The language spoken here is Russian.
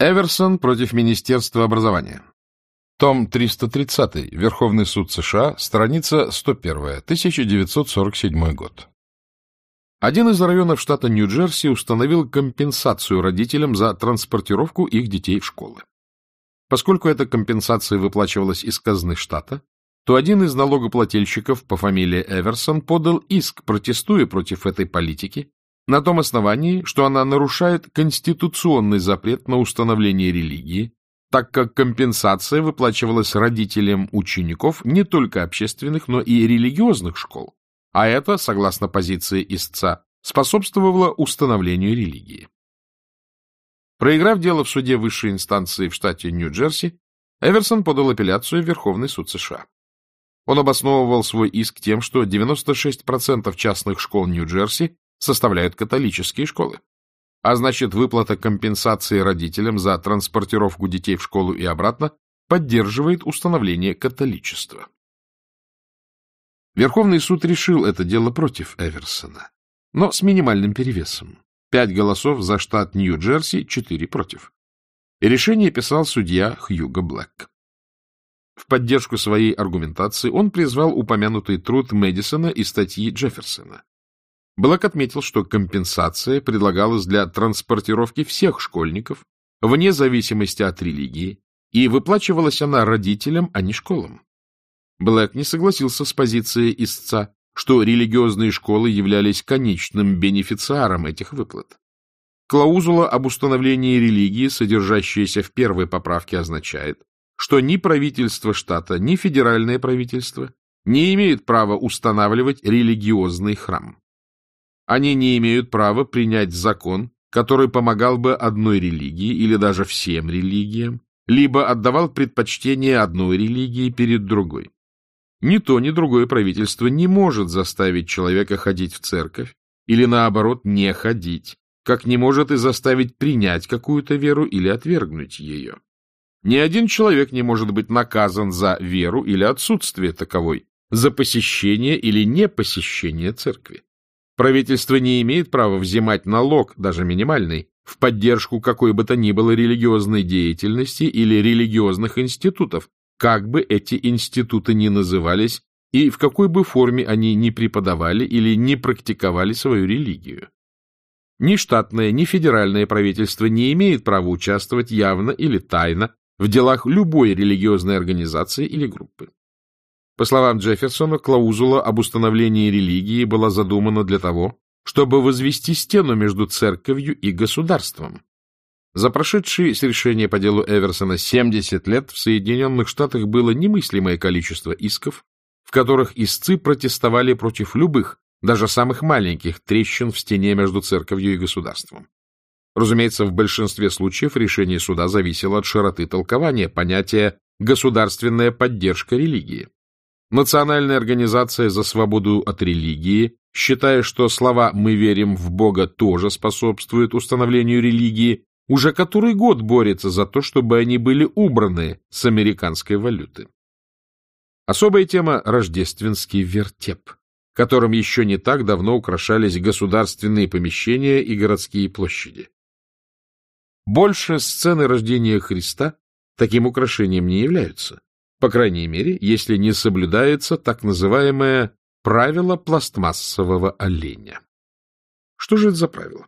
Эверсон против Министерства образования. Том 330. Верховный суд США. Страница 101. 1947 год. Один из районов штата Нью-Джерси установил компенсацию родителям за транспортировку их детей в школы. Поскольку эта компенсация выплачивалась из казны штата, то один из налогоплательщиков по фамилии Эверсон подал иск, протестуя против этой политики, на том основании, что она нарушает конституционный запрет на установление религии, так как компенсация выплачивалась родителям учеников не только общественных, но и религиозных школ, а это, согласно позиции истца, способствовало установлению религии. Проиграв дело в суде высшей инстанции в штате Нью-Джерси, Эверсон подал апелляцию в Верховный суд США. Он обосновывал свой иск тем, что 96% частных школ Нью-Джерси составляют католические школы. А значит, выплата компенсации родителям за транспортировку детей в школу и обратно поддерживает установление католичества. Верховный суд решил это дело против Эверсона, но с минимальным перевесом. Пять голосов за штат Нью-Джерси, четыре против. И решение писал судья Хьюго Блэк. В поддержку своей аргументации он призвал упомянутый труд Мэдисона и статьи Джефферсона. Блэк отметил, что компенсация предлагалась для транспортировки всех школьников, вне зависимости от религии, и выплачивалась она родителям, а не школам. Блэк не согласился с позицией истца, что религиозные школы являлись конечным бенефициаром этих выплат. Клаузула об установлении религии, содержащаяся в первой поправке, означает, что ни правительство штата, ни федеральное правительство не имеют права устанавливать религиозный храм. Они не имеют права принять закон, который помогал бы одной религии или даже всем религиям, либо отдавал предпочтение одной религии перед другой. Ни то, ни другое правительство не может заставить человека ходить в церковь или, наоборот, не ходить, как не может и заставить принять какую-то веру или отвергнуть ее. Ни один человек не может быть наказан за веру или отсутствие таковой, за посещение или непосещение церкви. Правительство не имеет права взимать налог, даже минимальный, в поддержку какой бы то ни было религиозной деятельности или религиозных институтов, как бы эти институты ни назывались и в какой бы форме они ни преподавали или не практиковали свою религию. Ни штатное, ни федеральное правительство не имеет права участвовать явно или тайно в делах любой религиозной организации или группы. По словам Джефферсона, клаузула об установлении религии была задумана для того, чтобы возвести стену между церковью и государством. За прошедшие с решения по делу Эверсона 70 лет в Соединенных Штатах было немыслимое количество исков, в которых истцы протестовали против любых, даже самых маленьких трещин в стене между церковью и государством. Разумеется, в большинстве случаев решение суда зависело от широты толкования понятия «государственная поддержка религии». Национальная организация за свободу от религии, считая, что слова «мы верим в Бога» тоже способствуют установлению религии, уже который год борется за то, чтобы они были убраны с американской валюты. Особая тема – рождественский вертеп, которым еще не так давно украшались государственные помещения и городские площади. Больше сцены рождения Христа таким украшением не являются. По крайней мере, если не соблюдается так называемое правило пластмассового оленя. Что же это за правило?